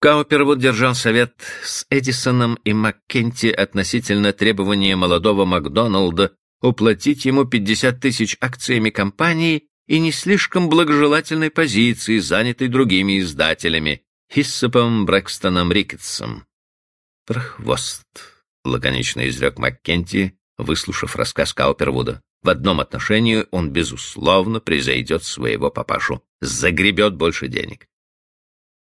Каупервуд держал совет с Эдисоном и Маккенти относительно требования молодого Макдоналда уплатить ему 50 тысяч акциями компании и не слишком благожелательной позиции, занятой другими издателями, Хиссопом Брэкстоном Рикетсом. «Прохвост», — лаконично изрек Маккенти, выслушав рассказ Каупервуда. В одном отношении он, безусловно, превзойдет своего папашу, загребет больше денег.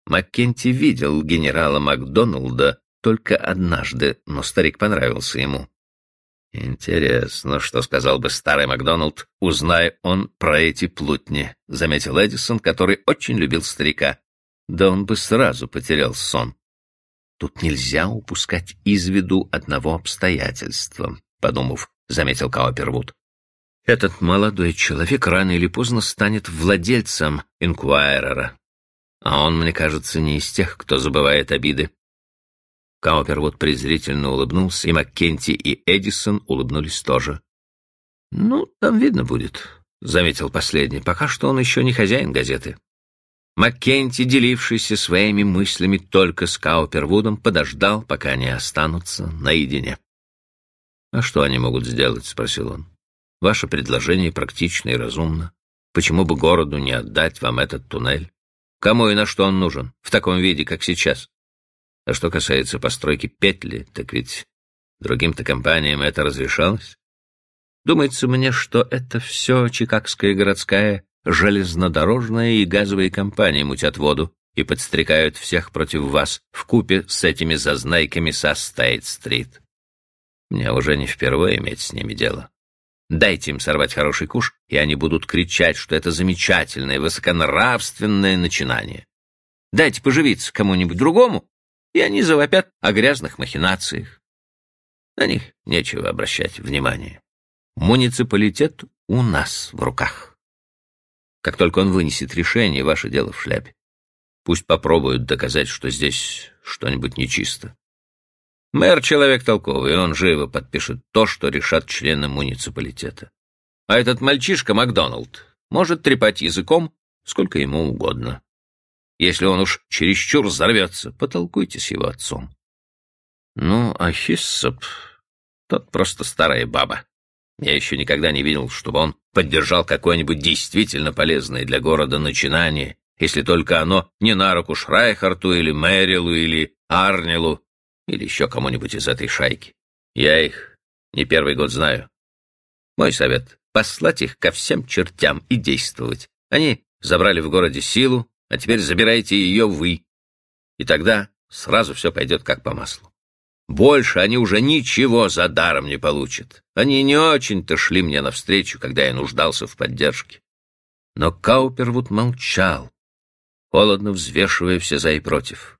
Маккенти видел генерала Макдоналда только однажды, но старик понравился ему. «Интересно, что сказал бы старый Макдоналд, узная он про эти плутни», — заметил Эдисон, который очень любил старика. Да он бы сразу потерял сон. Тут нельзя упускать из виду одного обстоятельства, подумав, заметил Каупервуд. Этот молодой человек рано или поздно станет владельцем инкуайрера. А он, мне кажется, не из тех, кто забывает обиды. Каупервуд презрительно улыбнулся, и Маккенти и Эдисон улыбнулись тоже. «Ну, там видно будет», — заметил последний. «Пока что он еще не хозяин газеты». Маккенти, делившийся своими мыслями только с Каупервудом, подождал, пока они останутся наедине. «А что они могут сделать?» — спросил он. «Ваше предложение практично и разумно. Почему бы городу не отдать вам этот туннель? Кому и на что он нужен, в таком виде, как сейчас? А что касается постройки петли, так ведь другим-то компаниям это разрешалось. Думается мне, что это все Чикагская городская железнодорожная и газовые компании мутят воду и подстрекают всех против вас в купе с этими зазнайками со Стейт-стрит. Мне уже не впервые иметь с ними дело. Дайте им сорвать хороший куш, и они будут кричать, что это замечательное, высоконравственное начинание. Дайте поживиться кому-нибудь другому, и они завопят о грязных махинациях. На них нечего обращать внимание. Муниципалитет у нас в руках. Как только он вынесет решение, ваше дело в шляпе. Пусть попробуют доказать, что здесь что-нибудь нечисто. Мэр — человек толковый, и он живо подпишет то, что решат члены муниципалитета. А этот мальчишка Макдоналд может трепать языком сколько ему угодно. Если он уж чересчур взорвется, потолкуйте с его отцом. Ну, а Хиссоп, тот просто старая баба. Я еще никогда не видел, чтобы он поддержал какое-нибудь действительно полезное для города начинание, если только оно не на руку Шрайхарту или Мэрилу или Арнилу или еще кому-нибудь из этой шайки. Я их не первый год знаю. Мой совет — послать их ко всем чертям и действовать. Они забрали в городе силу, а теперь забирайте ее вы. И тогда сразу все пойдет как по маслу. Больше они уже ничего за даром не получат. Они не очень-то шли мне навстречу, когда я нуждался в поддержке. Но Каупервуд молчал, холодно взвешивая все за и против.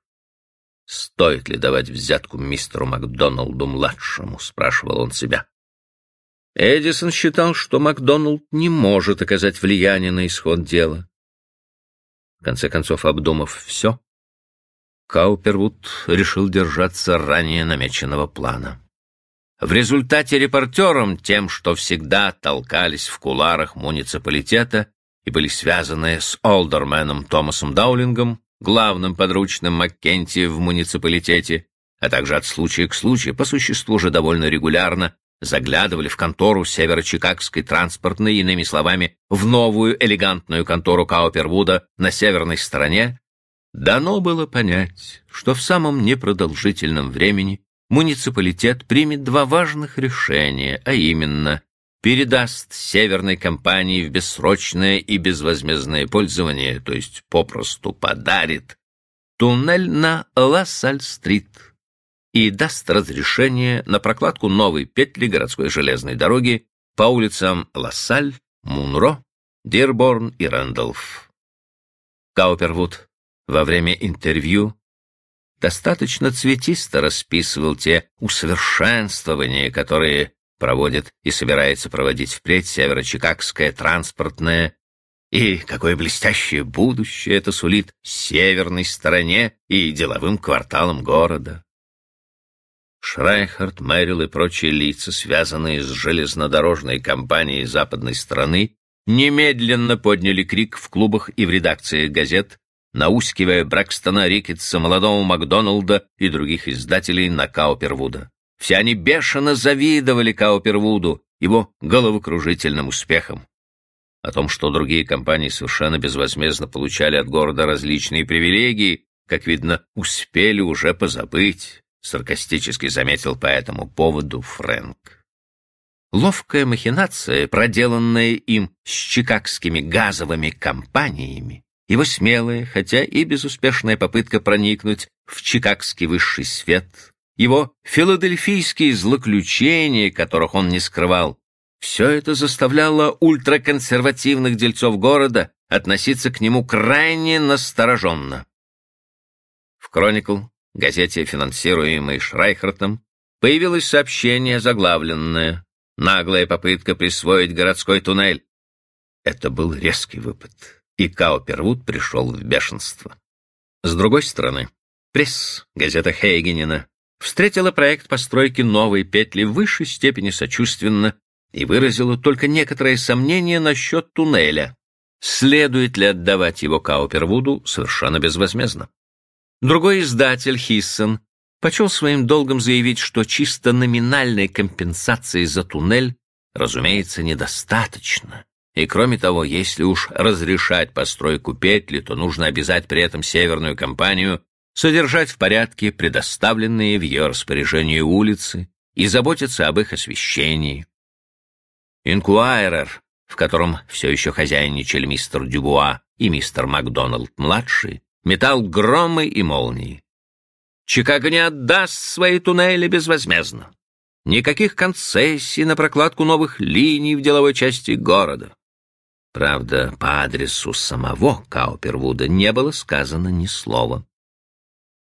«Стоит ли давать взятку мистеру Макдоналду-младшему?» — спрашивал он себя. Эдисон считал, что Макдоналд не может оказать влияние на исход дела. В конце концов, обдумав все, Каупервуд решил держаться ранее намеченного плана. В результате репортерам, тем, что всегда толкались в куларах муниципалитета и были связаны с олдерменом Томасом Даулингом, главным подручным Маккенти в муниципалитете, а также от случая к случаю, по существу же довольно регулярно, заглядывали в контору северо-чикагской транспортной, иными словами, в новую элегантную контору Каупервуда на северной стороне, Дано было понять, что в самом непродолжительном времени муниципалитет примет два важных решения, а именно передаст северной компании в бессрочное и безвозмездное пользование, то есть попросту подарит, туннель на Лассаль-стрит и даст разрешение на прокладку новой петли городской железной дороги по улицам Лассаль, Мунро, Дирборн и Рэндалф. Каупервуд во время интервью достаточно цветисто расписывал те усовершенствования, которые проводит и собирается проводить впредь северо-чикагская транспортная, и какое блестящее будущее это сулит северной стороне и деловым кварталам города. Шрайхард, Мэрил и прочие лица, связанные с железнодорожной компанией западной страны, немедленно подняли крик в клубах и в редакциях газет, наускивая Брэкстона, Рикетса, молодого Макдоналда и других издателей на Каупервуда. Все они бешено завидовали Каупервуду, его головокружительным успехом. О том, что другие компании совершенно безвозмездно получали от города различные привилегии, как видно, успели уже позабыть, саркастически заметил по этому поводу Фрэнк. Ловкая махинация, проделанная им с чикагскими газовыми компаниями, его смелая, хотя и безуспешная попытка проникнуть в чикагский высший свет, его филадельфийские злоключения, которых он не скрывал, все это заставляло ультраконсервативных дельцов города относиться к нему крайне настороженно. В «Кроникл», газете, финансируемой Шрайхартом, появилось сообщение, заглавленное «Наглая попытка присвоить городской туннель». Это был резкий выпад, и Каупервуд пришел в бешенство. С другой стороны, пресс, газета Хейгенина, встретила проект постройки новой петли в высшей степени сочувственно и выразила только некоторые сомнения насчет туннеля. Следует ли отдавать его Каупервуду совершенно безвозмездно? Другой издатель, Хиссен, почел своим долгом заявить, что чисто номинальной компенсации за туннель, разумеется, недостаточно. И кроме того, если уж разрешать постройку петли, то нужно обязать при этом северную компанию содержать в порядке предоставленные в ее распоряжение улицы и заботиться об их освещении. Инкуайрер, в котором все еще хозяйничали мистер Дюбуа и мистер Макдоналд-младший, метал громы и молнии. Чикаго не отдаст свои туннели безвозмездно. Никаких концессий на прокладку новых линий в деловой части города. Правда, по адресу самого Каупервуда не было сказано ни слова.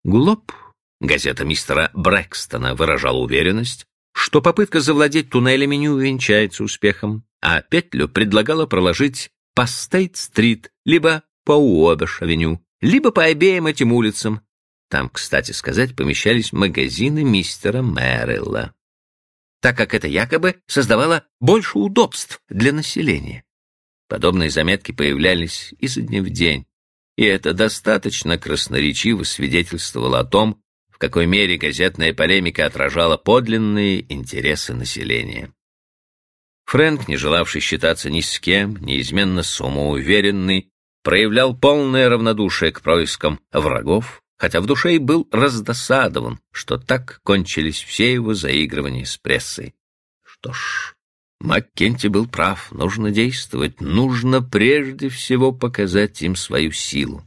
Глоб, газета мистера Брэкстона, выражала уверенность, что попытка завладеть туннелями не увенчается успехом, а петлю предлагала проложить по Стейт-стрит, либо по Уобеш-авеню, либо по обеим этим улицам. Там, кстати сказать, помещались магазины мистера Мэрилла, так как это якобы создавало больше удобств для населения. Подобные заметки появлялись изо дня в день, и это достаточно красноречиво свидетельствовало о том, в какой мере газетная полемика отражала подлинные интересы населения. Фрэнк, не желавший считаться ни с кем, неизменно самоуверенный, проявлял полное равнодушие к проискам врагов, хотя в душе и был раздосадован, что так кончились все его заигрывания с прессой. Что ж, Маккенти был прав, нужно действовать, нужно прежде всего показать им свою силу.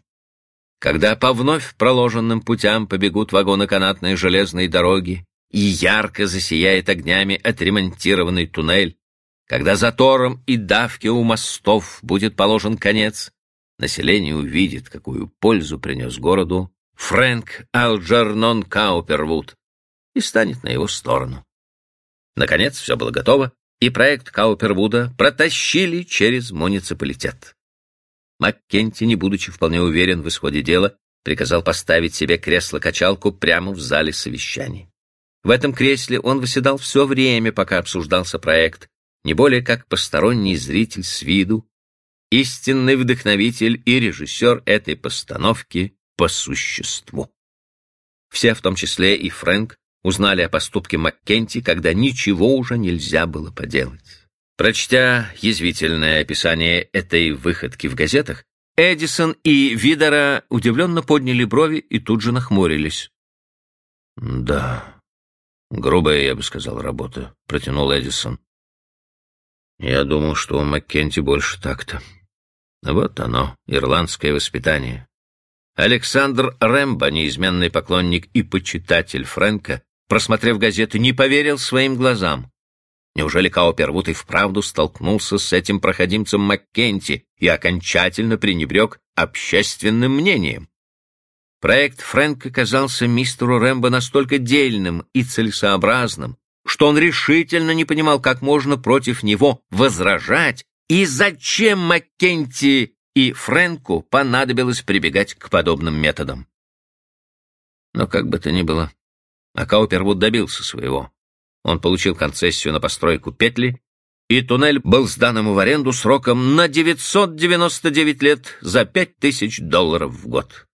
Когда по вновь проложенным путям побегут вагоны канатной железной дороги и ярко засияет огнями отремонтированный туннель, когда затором и давке у мостов будет положен конец, население увидит, какую пользу принес городу Фрэнк Алджернон Каупервуд и станет на его сторону. Наконец, все было готово, и проект Каупервуда протащили через муниципалитет. Маккенти, не будучи вполне уверен в исходе дела, приказал поставить себе кресло-качалку прямо в зале совещаний. В этом кресле он выседал все время, пока обсуждался проект, не более как посторонний зритель с виду, истинный вдохновитель и режиссер этой постановки по существу. Все, в том числе и Фрэнк, узнали о поступке Маккенти, когда ничего уже нельзя было поделать. Прочтя язвительное описание этой выходки в газетах, Эдисон и Видера удивленно подняли брови и тут же нахмурились. «Да, грубая, я бы сказал, работа», — протянул Эдисон. «Я думал, что у Маккенти больше так-то. Вот оно, ирландское воспитание». Александр Рэмбо, неизменный поклонник и почитатель Фрэнка, просмотрев газету, не поверил своим глазам. Неужели Каупервуд и вправду столкнулся с этим проходимцем Маккенти и окончательно пренебрег общественным мнением? Проект Фрэнка казался мистеру Рэмбо настолько дельным и целесообразным, что он решительно не понимал, как можно против него возражать и зачем Маккенти и Фрэнку понадобилось прибегать к подобным методам. Но как бы то ни было, а Каупервуд добился своего. Он получил концессию на постройку петли и туннель был сдан ему в аренду сроком на 999 лет за 5000 долларов в год.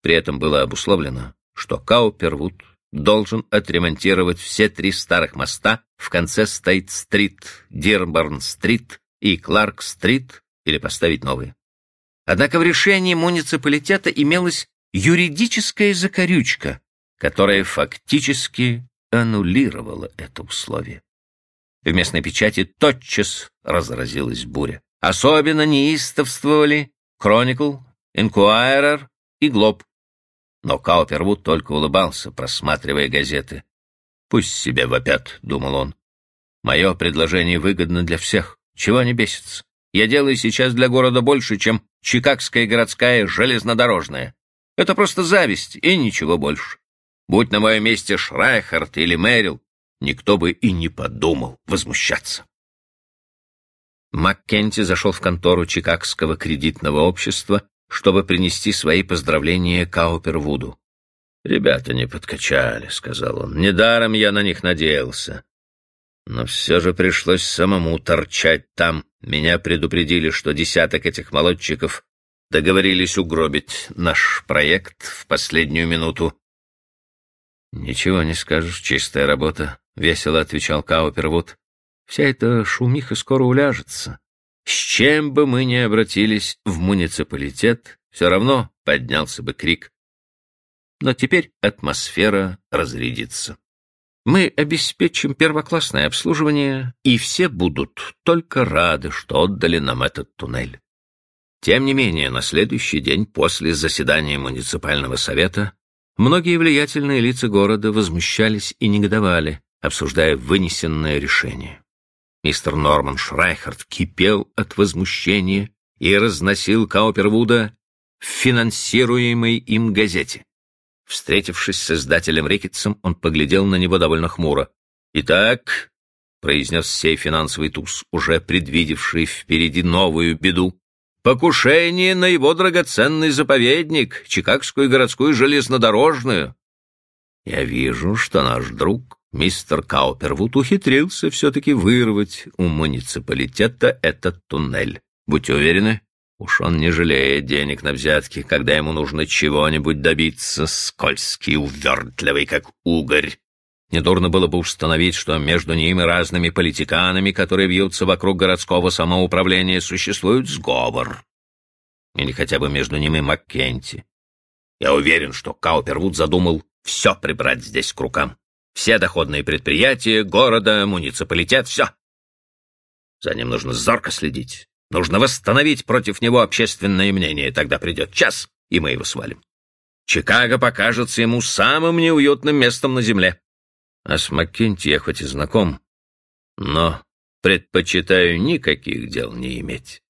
При этом было обусловлено, что Каупервуд должен отремонтировать все три старых моста в конце Стейт-стрит, Дирборн-стрит и Кларк-стрит или поставить новые. Однако в решении муниципалитета имелась юридическая закорючка, которая фактически аннулировала это условие. В местной печати тотчас разразилась буря. Особенно неистовствовали Chronicle, Inquirer и Globe. Но Каупервуд только улыбался, просматривая газеты. «Пусть себе вопят», — думал он. «Мое предложение выгодно для всех. Чего они бесятся? Я делаю сейчас для города больше, чем Чикагская городская железнодорожная. Это просто зависть и ничего больше. Будь на моем месте Шрайхард или Мэрил, никто бы и не подумал возмущаться. Маккенти зашел в контору Чикагского кредитного общества, чтобы принести свои поздравления Каупервуду. «Ребята не подкачали», — сказал он. «Недаром я на них надеялся. Но все же пришлось самому торчать там. Меня предупредили, что десяток этих молодчиков договорились угробить наш проект в последнюю минуту. «Ничего не скажешь, чистая работа», — весело отвечал Каупервуд. «Вся эта шумиха скоро уляжется. С чем бы мы ни обратились в муниципалитет, все равно поднялся бы крик. Но теперь атмосфера разрядится». Мы обеспечим первоклассное обслуживание, и все будут только рады, что отдали нам этот туннель. Тем не менее, на следующий день после заседания муниципального совета многие влиятельные лица города возмущались и негодовали, обсуждая вынесенное решение. Мистер Норман Шрайхард кипел от возмущения и разносил Каупервуда в финансируемой им газете. Встретившись с издателем Рикетсом, он поглядел на него довольно хмуро. «Итак», — произнес сей финансовый туз, уже предвидевший впереди новую беду, «покушение на его драгоценный заповедник, Чикагскую городскую железнодорожную». «Я вижу, что наш друг, мистер Каупервуд, ухитрился все-таки вырвать у муниципалитета этот туннель. Будьте уверены, Уж он не жалеет денег на взятки, когда ему нужно чего-нибудь добиться, скользкий, увертливый, как угорь. Недурно было бы установить, что между ними разными политиканами, которые вьются вокруг городского самоуправления, существует сговор. Или хотя бы между ними Маккенти. Я уверен, что Каупервуд задумал все прибрать здесь к рукам. Все доходные предприятия, города, муниципалитет, все. За ним нужно зорко следить. Нужно восстановить против него общественное мнение, тогда придет час, и мы его свалим. Чикаго покажется ему самым неуютным местом на земле. А с Маккенти я хоть и знаком, но предпочитаю никаких дел не иметь.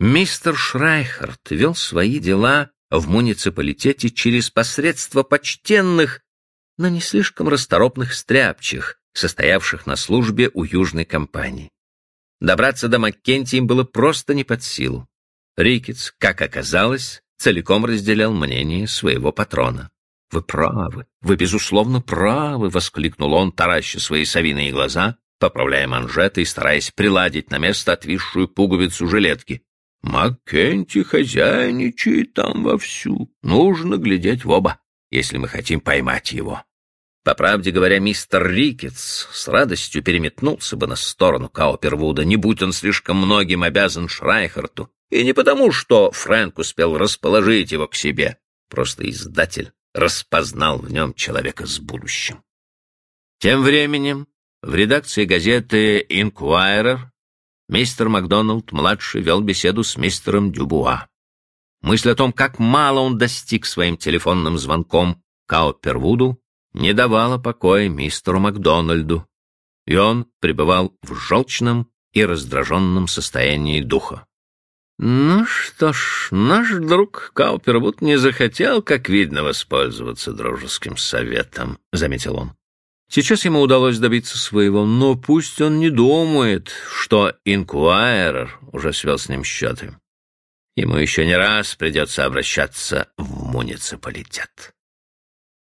Мистер Шрайхард вел свои дела в муниципалитете через посредство почтенных, но не слишком расторопных стряпчих, состоявших на службе у южной компании. Добраться до Маккенти им было просто не под силу. Рикетс, как оказалось, целиком разделял мнение своего патрона. «Вы правы, вы, безусловно, правы!» — воскликнул он, тараща свои совиные глаза, поправляя манжеты и стараясь приладить на место отвисшую пуговицу жилетки. «Маккенти хозяйничает там вовсю. Нужно глядеть в оба, если мы хотим поймать его». По правде говоря, мистер Рикетс с радостью переметнулся бы на сторону Каупервуда, не будь он слишком многим обязан Шрайхарту, и не потому, что Фрэнк успел расположить его к себе, просто издатель распознал в нем человека с будущим. Тем временем в редакции газеты «Инкуайрер» мистер Макдоналд-младший вел беседу с мистером Дюбуа. Мысль о том, как мало он достиг своим телефонным звонком Каупервуду, не давала покоя мистеру Макдональду, и он пребывал в желчном и раздраженном состоянии духа. Ну что ж, наш друг Каупервуд не захотел, как видно, воспользоваться дружеским советом, — заметил он. Сейчас ему удалось добиться своего, но пусть он не думает, что инкуайрер уже свел с ним счеты. Ему еще не раз придется обращаться в муниципалитет.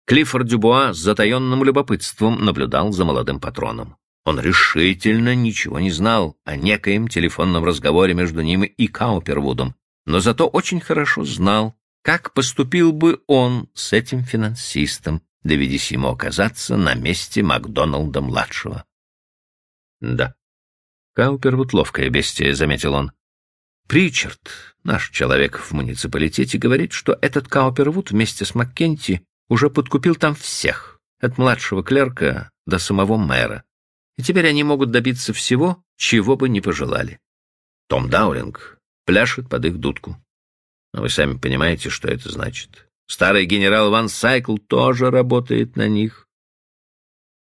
Клиффорд Дюбуа с затаенным любопытством наблюдал за молодым патроном. Он решительно ничего не знал о некоем телефонном разговоре между ним и Каупервудом, но зато очень хорошо знал, как поступил бы он с этим финансистом, доведись ему оказаться на месте Макдоналда-младшего. Да, Каупервуд ловкое бестие, — заметил он. Причард, наш человек в муниципалитете, говорит, что этот Каупервуд вместе с Маккенти уже подкупил там всех, от младшего клерка до самого мэра. И теперь они могут добиться всего, чего бы не пожелали. Том Даулинг пляшет под их дудку. Но вы сами понимаете, что это значит. Старый генерал Ван Сайкл тоже работает на них.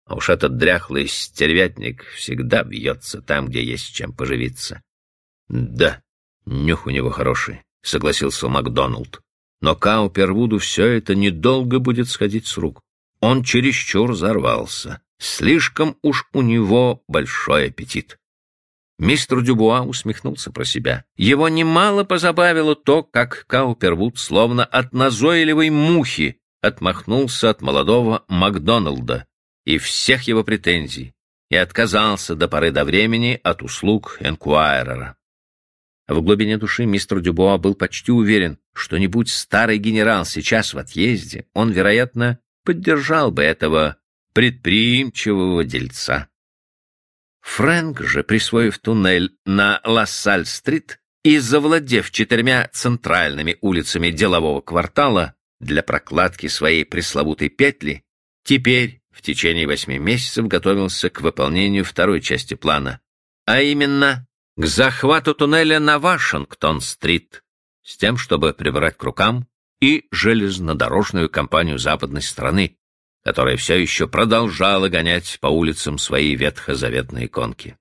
А уж этот дряхлый стервятник всегда бьется там, где есть чем поживиться. Да, нюх у него хороший, — согласился Макдоналд. Но Каупервуду все это недолго будет сходить с рук. Он чересчур взорвался. Слишком уж у него большой аппетит. Мистер Дюбуа усмехнулся про себя. Его немало позабавило то, как Каупервуд, словно от назойливой мухи, отмахнулся от молодого Макдоналда и всех его претензий и отказался до поры до времени от услуг Энкуайрера. В глубине души мистер Дюбуа был почти уверен, что не будь старый генерал сейчас в отъезде, он, вероятно, поддержал бы этого предприимчивого дельца. Фрэнк же, присвоив туннель на Лассаль-стрит и завладев четырьмя центральными улицами делового квартала для прокладки своей пресловутой петли, теперь в течение восьми месяцев готовился к выполнению второй части плана, а именно к захвату туннеля на Вашингтон-стрит, с тем, чтобы прибрать к рукам и железнодорожную компанию западной страны, которая все еще продолжала гонять по улицам свои ветхозаветные конки.